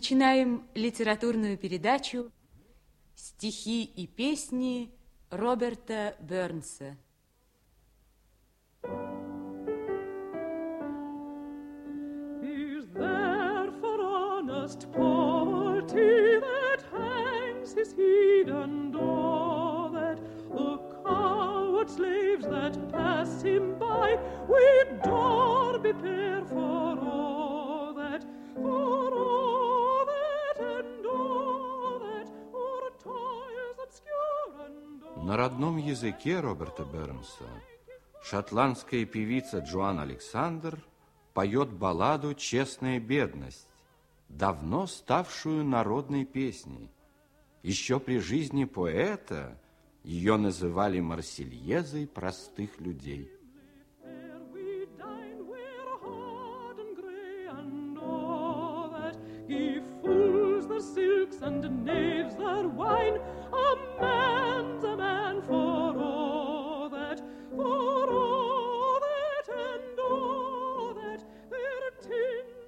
Начинаем литературную передачу «Стихи и песни» Роберта Бернса. На родном языке Роберта Бернса шотландская певица Джоан Александр поет балладу «Честная бедность», давно ставшую народной песней. Еще при жизни поэта ее называли Марсельезой простых людей. Give fools their silks and knaves their wine. A man's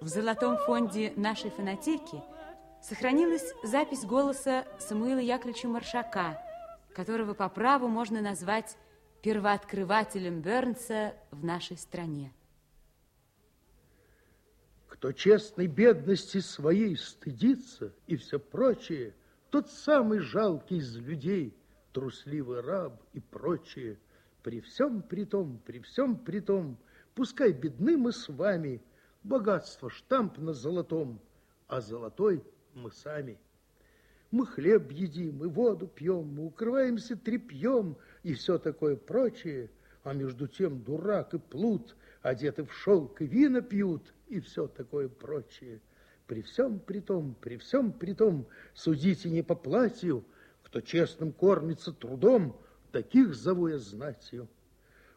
В золотом фонде нашей фонотеки сохранилась запись голоса Самуила Яковлевича Маршака, которого по праву можно назвать первооткрывателем Бернса в нашей стране. Кто честной бедности своей стыдится и все прочее, тот самый жалкий из людей, трусливый раб и прочее. При всем при том, при всем при том, пускай бедны мы с вами, богатство штамп на золотом, а золотой мы сами. Мы хлеб едим и воду пьем, мы укрываемся тряпьем и все такое прочее, а между тем дурак и плут, одеты в шелк и вина пьют и все такое прочее. При всем при том, при всем при том, судите не по платью, кто честным кормится трудом, таких зову я знатью.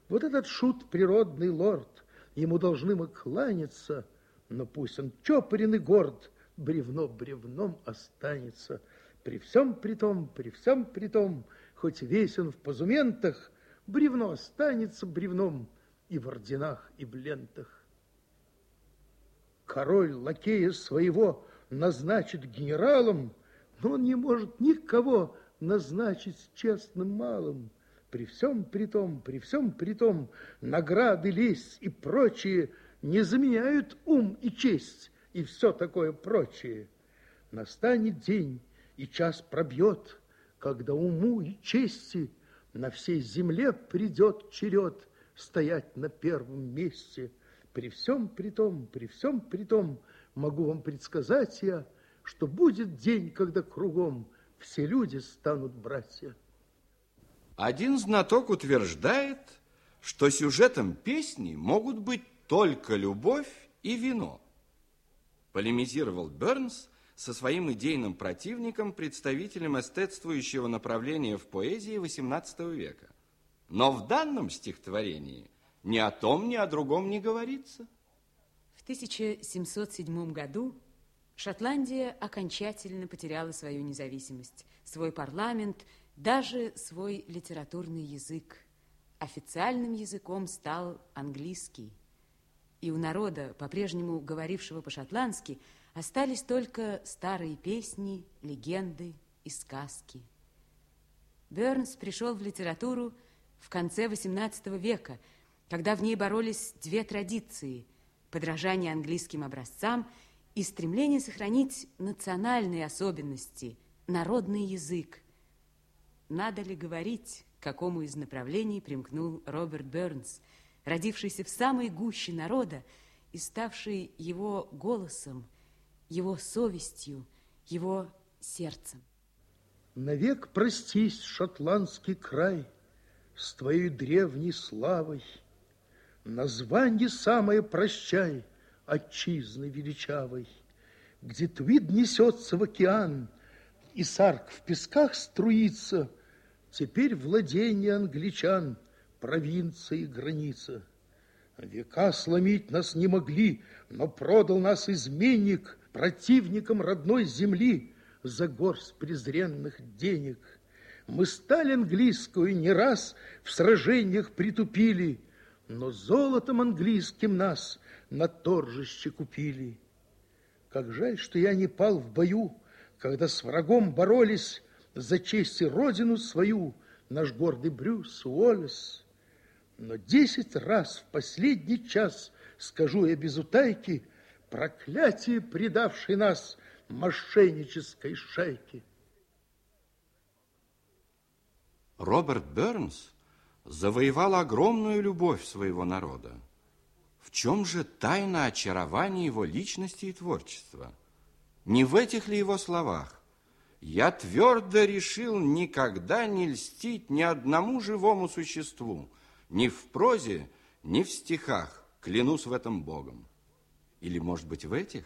Вот этот шут природный лорд, ему должны мы кланяться, но пусть он чопорен и горд, бревно бревном останется. При всем при том, при всем при том, хоть весь он в позументах, бревно останется бревном и в орденах, и в лентах. Король лакея своего назначит генералом, но он не может никого назначить честным малым. При всем при том, при всем при том, награды, лесть и прочее не заменяют ум и честь и все такое прочее. Настанет день, и час пробьет, когда уму и чести на всей земле придет черед стоять на первом месте. При всем при том, при всем при том, могу вам предсказать я, что будет день, когда кругом все люди станут братья. Один знаток утверждает, что сюжетом песни могут быть только любовь и вино. Полемизировал Бернс со своим идейным противником, представителем эстетствующего направления в поэзии XVIII века. Но в данном стихотворении ни о том, ни о другом не говорится. В 1707 году Шотландия окончательно потеряла свою независимость, свой парламент, даже свой литературный язык. Официальным языком стал английский. И у народа, по-прежнему говорившего по-шотландски, остались только старые песни, легенды и сказки. Бернс пришел в литературу в конце XVIII века, когда в ней боролись две традиции – подражание английским образцам и стремление сохранить национальные особенности, народный язык. Надо ли говорить, к какому из направлений примкнул Роберт Бернс, родившийся в самой гуще народа и ставший его голосом, его совестью, его сердцем. Навек простись, шотландский край, с твоей древней славой. Названье самое прощай, отчизны величавой, где твид несется в океан, и сарк в песках струится, теперь владение англичан, провинция и граница. Века сломить нас не могли, но продал нас изменник противникам родной земли за горсть презренных денег. Мы сталь английскую не раз в сражениях притупили, но золотом английским нас на торжище купили. Как жаль, что я не пал в бою, когда с врагом боролись за честь и родину свою наш гордый Брюс Уоллес. Но десять раз в последний час скажу я без утайки проклятие, предавшей нас мошеннической шайке. Роберт Бернс завоевал огромную любовь своего народа. В чем же тайна очарования его личности и творчества? Не в этих ли его словах? Я твердо решил никогда не льстить ни одному живому существу, ни в прозе, ни в стихах, клянусь в этом Богом. Или, может быть, в этих?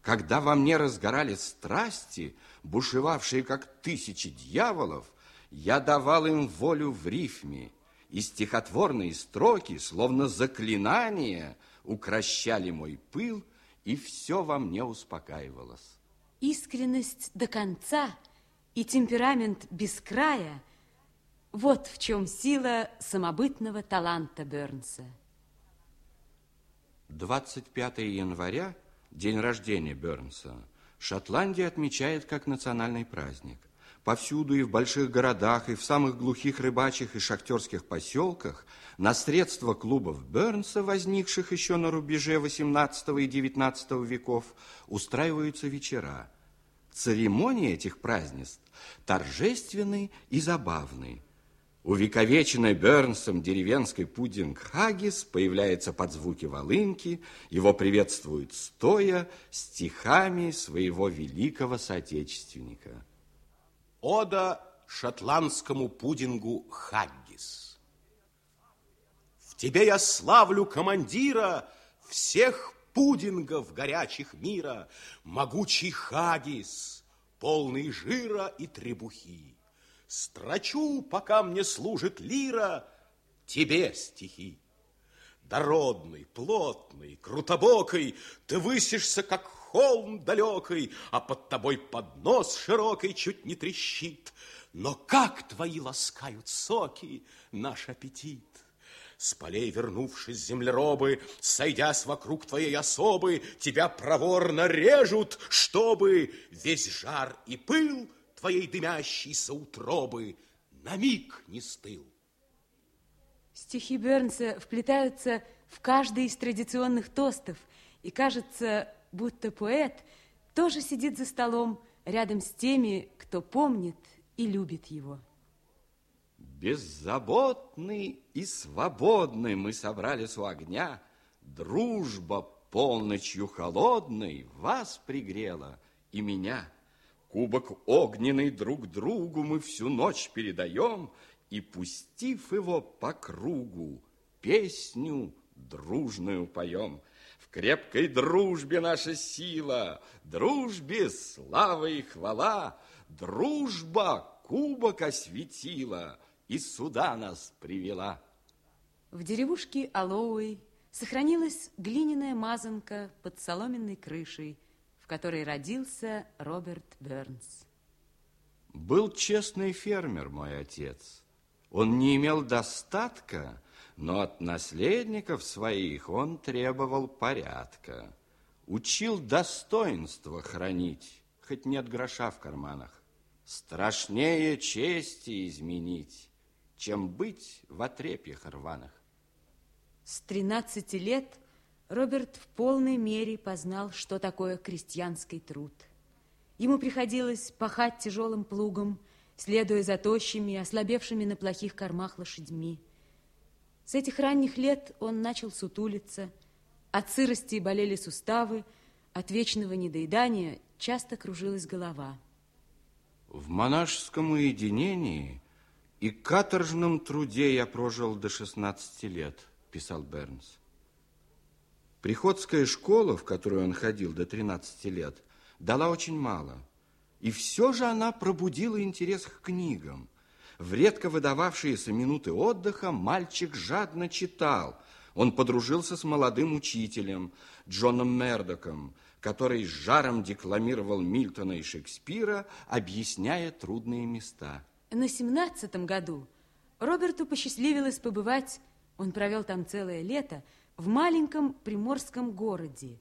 Когда во мне разгорались страсти, бушевавшие, как тысячи дьяволов, я давал им волю в рифме, и стихотворные строки, словно заклинания, укращали мой пыл, и все во мне успокаивалось. Искренность до конца и темперамент без края – вот в чем сила самобытного таланта Бернса. 25 января, день рождения Бернса, Шотландия отмечает как национальный праздник. Повсюду и в больших городах, и в самых глухих рыбачьих и шахтерских поселках на средства клубов Бернса, возникших еще на рубеже XVIII и XIX веков, устраиваются вечера. Церемонии этих празднеств торжественны и забавны. Увековеченный Бернсом деревенский пудинг Хагис появляется под звуки волынки, его приветствуют стоя стихами своего великого соотечественника – Ода шотландскому пудингу Хаггис. В тебе я славлю командира всех пудингов горячих мира, могучий Хаггис, полный жира и требухи. Строчу, пока мне служит лира, тебе стихи. Дородный, плотный, крутобокой, ты высишься, как холм далекой, а под тобой поднос широкий чуть не трещит. Но как твои ласкают соки наш аппетит? С полей вернувшись землеробы, Сойдясь вокруг твоей особы, Тебя проворно режут, чтобы Весь жар и пыл Твоей дымящейся утробы На миг не стыл. Стихи Бернса вплетаются в каждый из традиционных тостов, и кажется, будто поэт тоже сидит за столом рядом с теми, кто помнит и любит его. Беззаботный и свободный мы собрались у огня. Дружба полночью холодной вас пригрела и меня. Кубок огненный друг другу мы всю ночь передаем, и, пустив его по кругу, песню дружную поем – в крепкой дружбе наша сила, дружбе слава и хвала, дружба кубок осветила и сюда нас привела. В деревушке Алоуэй сохранилась глиняная мазанка под соломенной крышей, в которой родился Роберт Бернс. Был честный фермер мой отец. Он не имел достатка, но от наследников своих он требовал порядка, учил достоинство хранить, хоть нет гроша в карманах. Страшнее чести изменить, чем быть в отрепьях рваных. С 13 лет Роберт в полной мере познал, что такое крестьянский труд. Ему приходилось пахать тяжелым плугом, следуя за тощими, ослабевшими на плохих кормах лошадьми. С этих ранних лет он начал сутулиться, от сырости болели суставы, от вечного недоедания часто кружилась голова. В монашеском уединении и каторжном труде я прожил до 16 лет, писал Бернс. Приходская школа, в которую он ходил до 13 лет, дала очень мало. И все же она пробудила интерес к книгам. В редко выдававшиеся минуты отдыха мальчик жадно читал. Он подружился с молодым учителем Джоном Мердоком, который с жаром декламировал Мильтона и Шекспира, объясняя трудные места. На семнадцатом году Роберту посчастливилось побывать, он провел там целое лето, в маленьком приморском городе,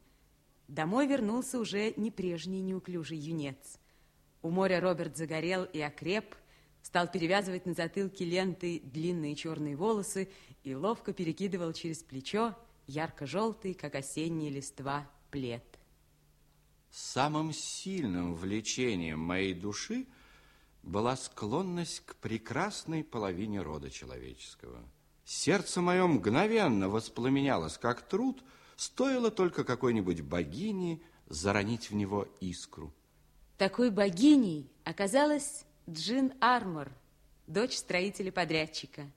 Домой вернулся уже не прежний неуклюжий юнец. У моря Роберт загорел и окреп, стал перевязывать на затылке ленты длинные черные волосы и ловко перекидывал через плечо ярко-желтый, как осенние листва, плед. Самым сильным влечением моей души была склонность к прекрасной половине рода человеческого. Сердце мое мгновенно воспламенялось, как труд, стоило только какой-нибудь богине заронить в него искру. Такой богиней оказалась Джин Армор, дочь строителя-подрядчика.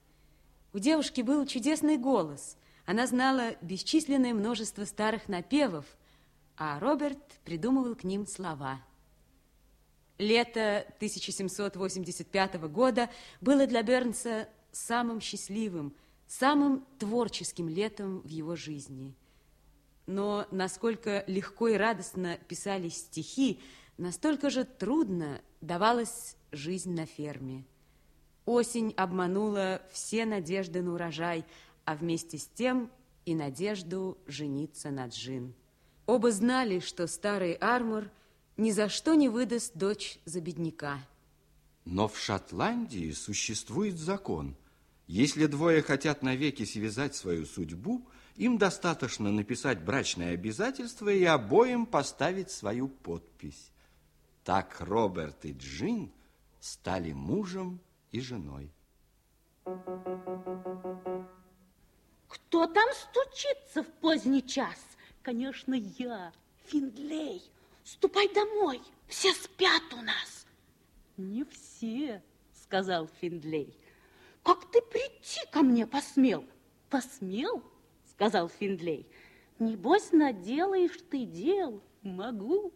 У девушки был чудесный голос. Она знала бесчисленное множество старых напевов, а Роберт придумывал к ним слова. Лето 1785 года было для Бернса самым счастливым, самым творческим летом в его жизни. Но насколько легко и радостно писались стихи, настолько же трудно давалась жизнь на ферме. Осень обманула все надежды на урожай, а вместе с тем и надежду жениться на Джин. Оба знали, что старый Армор ни за что не выдаст дочь за бедняка. Но в Шотландии существует закон. Если двое хотят навеки связать свою судьбу, им достаточно написать брачное обязательство и обоим поставить свою подпись. Так Роберт и Джин стали мужем и женой. Кто там стучится в поздний час? Конечно, я, Финдлей. Ступай домой, все спят у нас. Не все, сказал Финдлей. Как ты прийти ко мне посмел? Посмел, сказал Финдлей. Небось, наделаешь ты дел. Могу,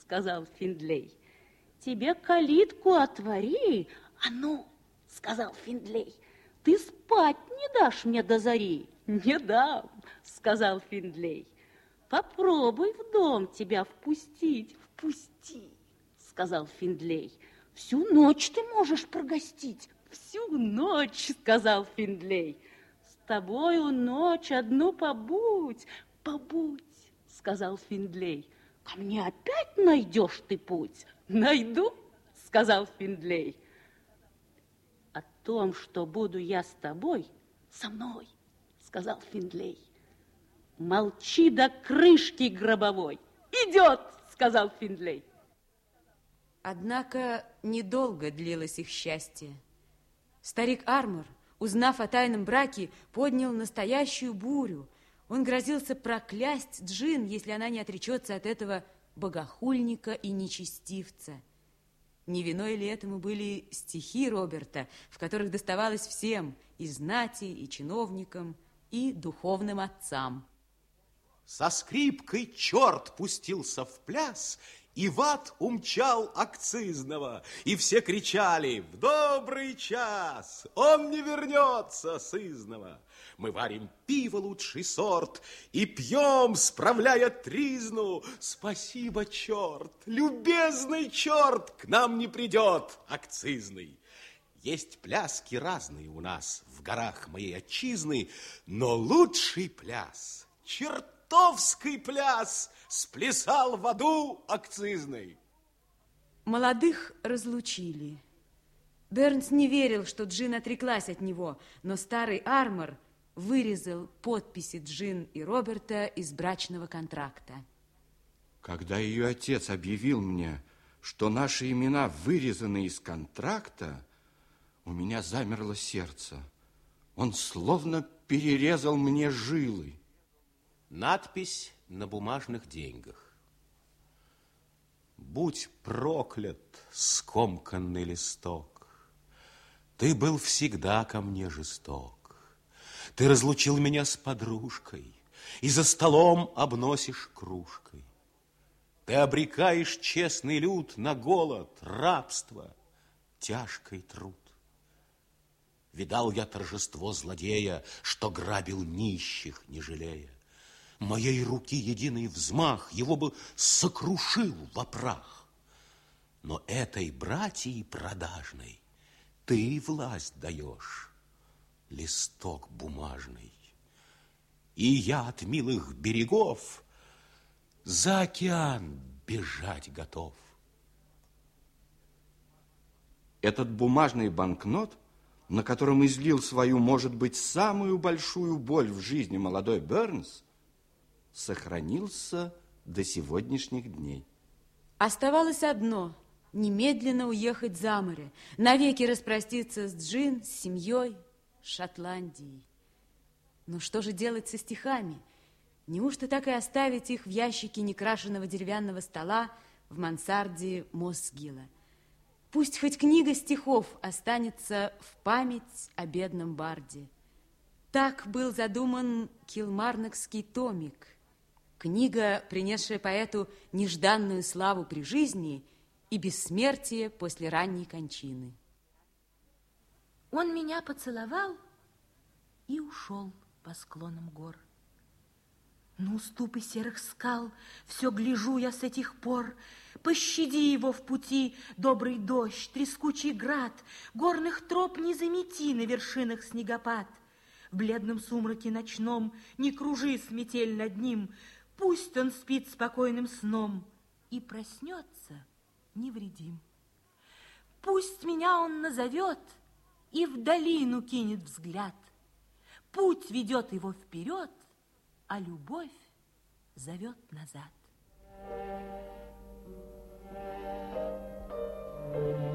сказал Финдлей. Тебе калитку отвори. А ну, сказал Финдлей, ты спать не дашь мне до зари. Не дам, сказал Финдлей. Попробуй в дом тебя впустить. Впусти, сказал Финдлей. Всю ночь ты можешь прогостить. Всю ночь, сказал Финдлей. С тобою ночь одну побудь. Побудь, сказал Финдлей. Ко мне опять найдешь ты путь? Найду, сказал Финдлей. О том, что буду я с тобой, со мной, сказал Финдлей. Молчи до крышки гробовой. Идет, сказал Финдлей. Однако недолго длилось их счастье. Старик Армор, узнав о тайном браке, поднял настоящую бурю. Он грозился проклясть Джин, если она не отречется от этого богохульника и нечестивца. Не виной ли этому были стихи Роберта, в которых доставалось всем, и знати, и чиновникам, и духовным отцам. Со скрипкой черт пустился в пляс, и в ад умчал акцизного, и все кричали «В добрый час! Он не вернется сызного!» Мы варим пиво лучший сорт и пьем, справляя тризну. Спасибо, черт, любезный черт, к нам не придет акцизный. Есть пляски разные у нас в горах моей отчизны, но лучший пляс — черт чертовский пляс сплясал в аду акцизный. Молодых разлучили. Бернс не верил, что Джин отреклась от него, но старый Армор вырезал подписи Джин и Роберта из брачного контракта. Когда ее отец объявил мне, что наши имена вырезаны из контракта, у меня замерло сердце. Он словно перерезал мне жилы. Надпись на бумажных деньгах. Будь проклят, скомканный листок, Ты был всегда ко мне жесток. Ты разлучил меня с подружкой И за столом обносишь кружкой. Ты обрекаешь честный люд на голод, рабство, тяжкий труд. Видал я торжество злодея, Что грабил нищих, не жалея. Моей руки единый взмах его бы сокрушил в прах. Но этой братьей продажной ты власть даешь, листок бумажный. И я от милых берегов за океан бежать готов. Этот бумажный банкнот, на котором излил свою, может быть, самую большую боль в жизни молодой Бернс, сохранился до сегодняшних дней. Оставалось одно – немедленно уехать за море, навеки распроститься с Джин, с семьей, Шотландией. Но что же делать со стихами? Неужто так и оставить их в ящике некрашенного деревянного стола в мансарде Мосгила? Пусть хоть книга стихов останется в память о бедном барде. Так был задуман Килмарнокский томик – Книга, принесшая поэту нежданную славу при жизни и бессмертие после ранней кончины. Он меня поцеловал и ушел по склонам гор. На уступы серых скал все гляжу я с этих пор. Пощади его в пути, добрый дождь, трескучий град, Горных троп не замети на вершинах снегопад. В бледном сумраке ночном не кружи сметель над ним, Пусть он спит спокойным сном и проснется невредим. Пусть меня он назовет и в долину кинет взгляд. Путь ведет его вперед, а любовь зовет назад. Thank you.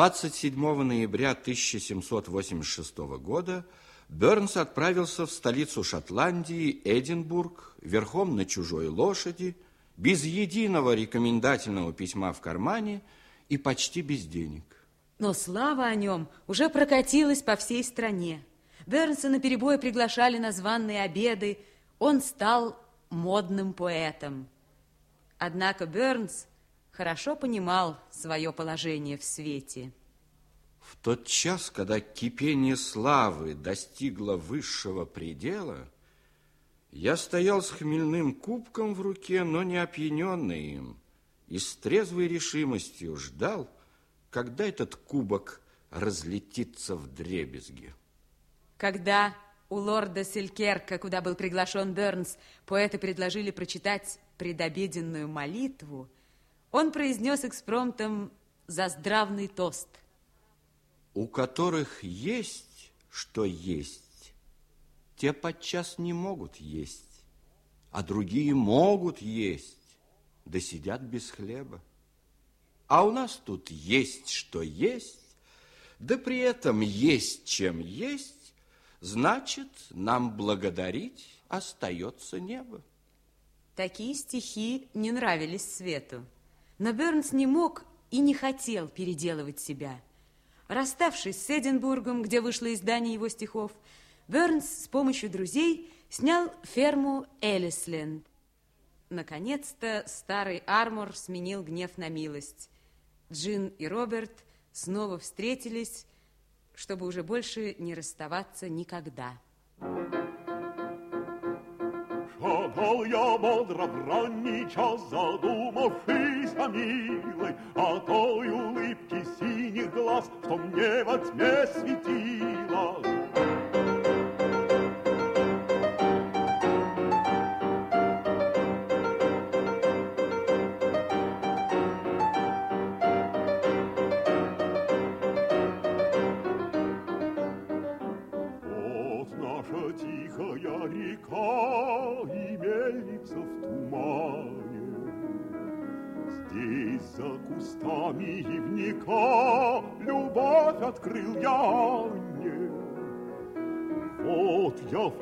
Двадцать седьмого ноября 1786 года Бернс отправился в столицу Шотландии, Эдинбург, верхом на чужой лошади, без единого рекомендательного письма в кармане и почти без денег. Но слава о нем уже прокатилась по всей стране. Бернса наперебой приглашали на званные обеды. Он стал модным поэтом. Однако Бернс хорошо понимал свое положение в свете. В тот час, когда кипение славы достигло высшего предела, я стоял с хмельным кубком в руке, но не опьяненный им, и с трезвой решимостью ждал, когда этот кубок разлетится в дребезги. Когда у лорда Селькерка, куда был приглашен Бернс, поэты предложили прочитать предобеденную молитву, он произнес экспромтом за здравный тост. У которых есть, что есть, те подчас не могут есть, а другие могут есть, да сидят без хлеба. А у нас тут есть, что есть, да при этом есть, чем есть, значит, нам благодарить остается небо. Такие стихи не нравились Свету. Но Бернс не мог и не хотел переделывать себя. Расставшись с Эдинбургом, где вышло издание его стихов, Бернс с помощью друзей снял ферму Элисленд. Наконец-то старый Армор сменил гнев на милость. Джин и Роберт снова встретились, чтобы уже больше не расставаться никогда. Шагал я бодро в ранний час, задумавшись о милой, О той улыбке синих глаз, что мне во тьме светила.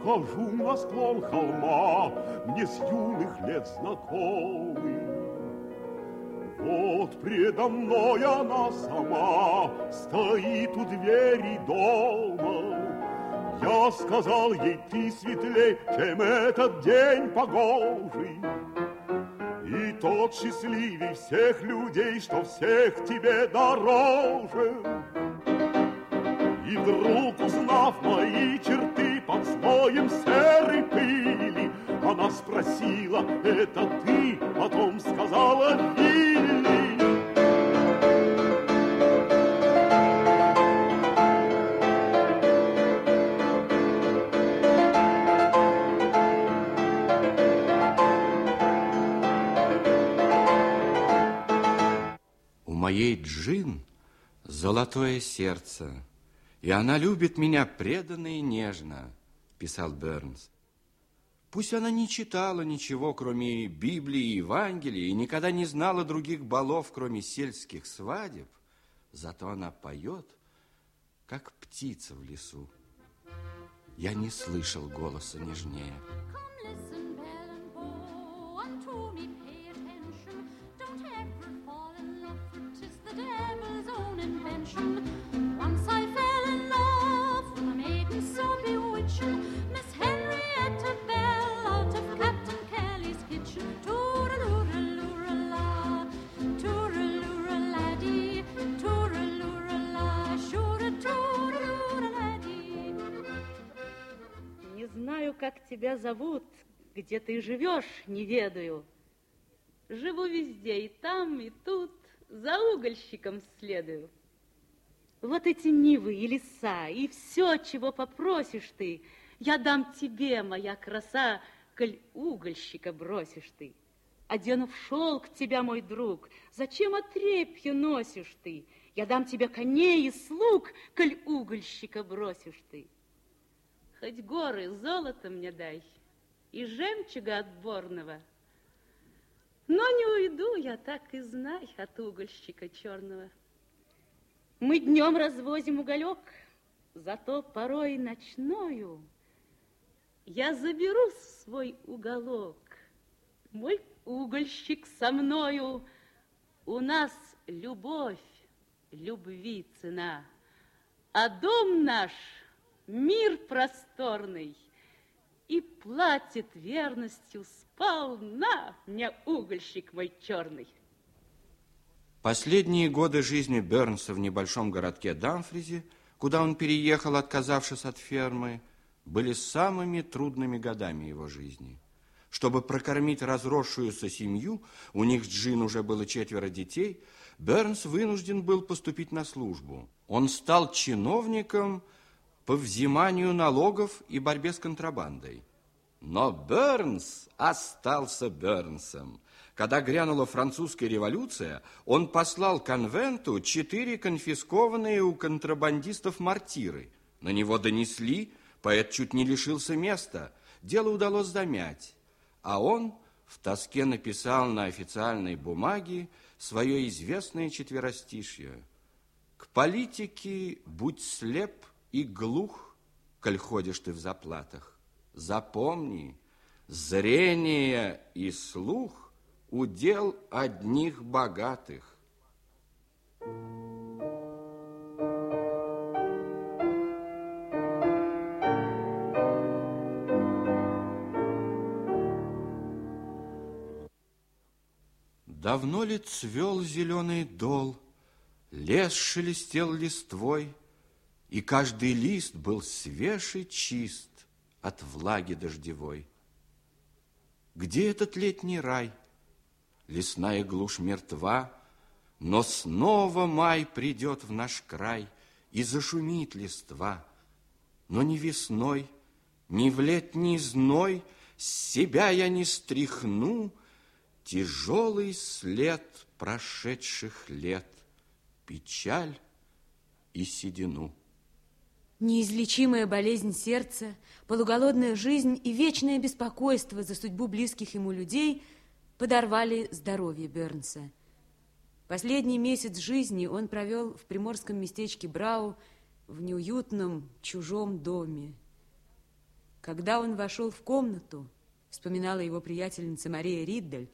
Вхожу на склон холма, Мне с юных лет знакомый. Вот предо мной она сама Стоит у двери дома. Я сказал ей, ты светлей, чем этот день погожий тот счастливей всех людей, что всех тебе дороже. И вдруг, узнав мои черты под слоем серой пыли, она спросила, это ты? Потом сказала, Вилли. моей Джин золотое сердце, и она любит меня преданно и нежно, писал Бернс. Пусть она не читала ничего, кроме Библии и Евангелия, и никогда не знала других балов, кроме сельских свадеб, зато она поет, как птица в лесу. Я не слышал голоса нежнее. Как тебя зовут, где ты живешь, не ведаю. Живу везде, и там, и тут, за угольщиком следую. Вот эти нивы и леса, и все, чего попросишь ты, я дам тебе, моя краса, коль угольщика бросишь ты. Одену в шелк тебя, мой друг, зачем отрепью носишь ты? Я дам тебе коней и слуг, коль угольщика бросишь ты. Хоть горы золота мне дай и жемчуга отборного, но не уйду я, так и знай, от угольщика черного. Мы днем развозим уголек, зато порой ночною я заберу свой уголок. Мой угольщик со мною, у нас любовь, любви цена, а дом наш — мир просторный, и платит верностью сполна мне угольщик мой черный. Последние годы жизни Бернса в небольшом городке Дамфризе, куда он переехал, отказавшись от фермы, были самыми трудными годами его жизни. Чтобы прокормить разросшуюся семью, у них с Джин уже было четверо детей, Бернс вынужден был поступить на службу. Он стал чиновником – по взиманию налогов и борьбе с контрабандой. Но Бернс остался Бернсом. Когда грянула французская революция, он послал конвенту четыре конфискованные у контрабандистов мортиры. На него донесли, поэт чуть не лишился места. Дело удалось замять, а он в тоске написал на официальной бумаге свое известное четверостишье. К политике будь слеп – и глух, коль ходишь ты в заплатах. Запомни, зрение и слух удел одних богатых. Давно ли цвел зеленый дол, Лес шелестел листвой, и каждый лист был свеж и чист от влаги дождевой. Где этот летний рай? Лесная глушь мертва, но снова май придет в наш край и зашумит листва. Но ни весной, ни в летний зной с себя я не стряхну тяжелый след прошедших лет, печаль и седину. Неизлечимая болезнь сердца, полуголодная жизнь и вечное беспокойство за судьбу близких ему людей подорвали здоровье Бернса. Последний месяц жизни он провел в приморском местечке Брау в неуютном чужом доме. Когда он вошел в комнату, вспоминала его приятельница Мария Риддель,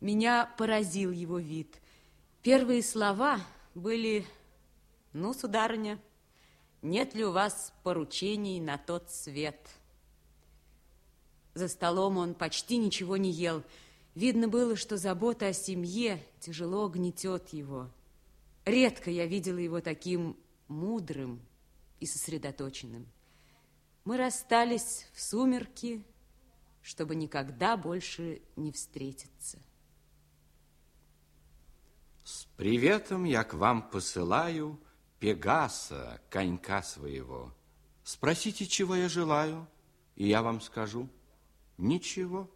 меня поразил его вид. Первые слова были «Ну, сударыня, нет ли у вас поручений на тот свет? За столом он почти ничего не ел. Видно было, что забота о семье тяжело гнетет его. Редко я видела его таким мудрым и сосредоточенным. Мы расстались в сумерки, чтобы никогда больше не встретиться. С приветом я к вам посылаю Пегаса, конька своего. Спросите, чего я желаю, и я вам скажу. Ничего.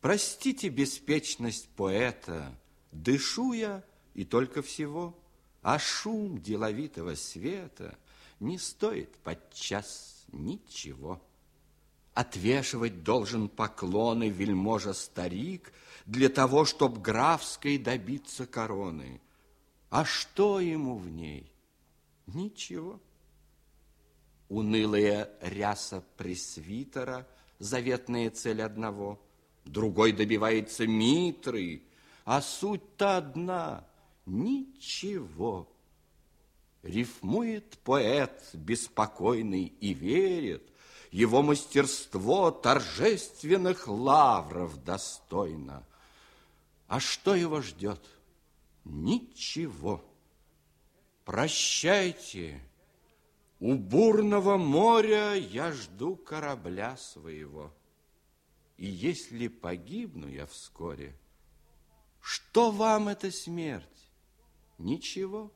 Простите беспечность поэта, дышу я и только всего, а шум деловитого света не стоит подчас ничего. Отвешивать должен поклоны вельможа-старик для того, чтоб графской добиться короны. А что ему в ней? Ничего. Унылая ряса пресвитера, заветная цель одного, другой добивается митры, а суть-то одна – ничего. Рифмует поэт беспокойный и верит, его мастерство торжественных лавров достойно. А что его ждет? Ничего. Прощайте, у бурного моря я жду корабля своего. И если погибну я вскоре, что вам эта смерть? Ничего.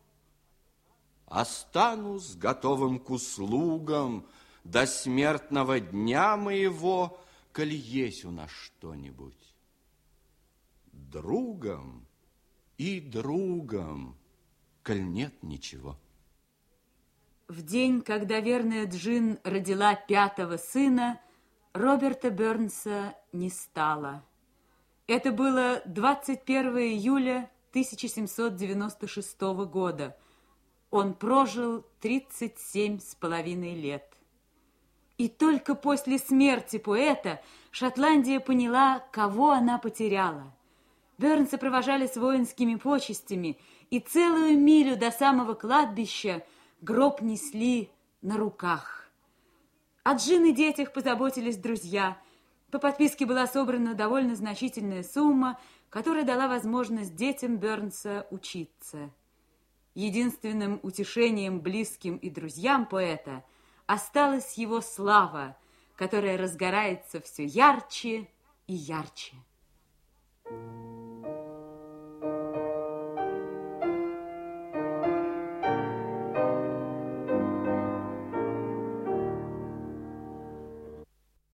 Останусь готовым к услугам до смертного дня моего, коли есть у нас что-нибудь. Другом и другом коль нет ничего. В день, когда верная Джин родила пятого сына, Роберта Бернса не стало. Это было 21 июля 1796 года. Он прожил 37 с половиной лет. И только после смерти поэта Шотландия поняла, кого она потеряла. Бернса провожали с воинскими почестями – и целую милю до самого кладбища гроб несли на руках. От жены детях позаботились друзья. По подписке была собрана довольно значительная сумма, которая дала возможность детям Бернса учиться. Единственным утешением близким и друзьям поэта осталась его слава, которая разгорается все ярче и ярче. Thank you.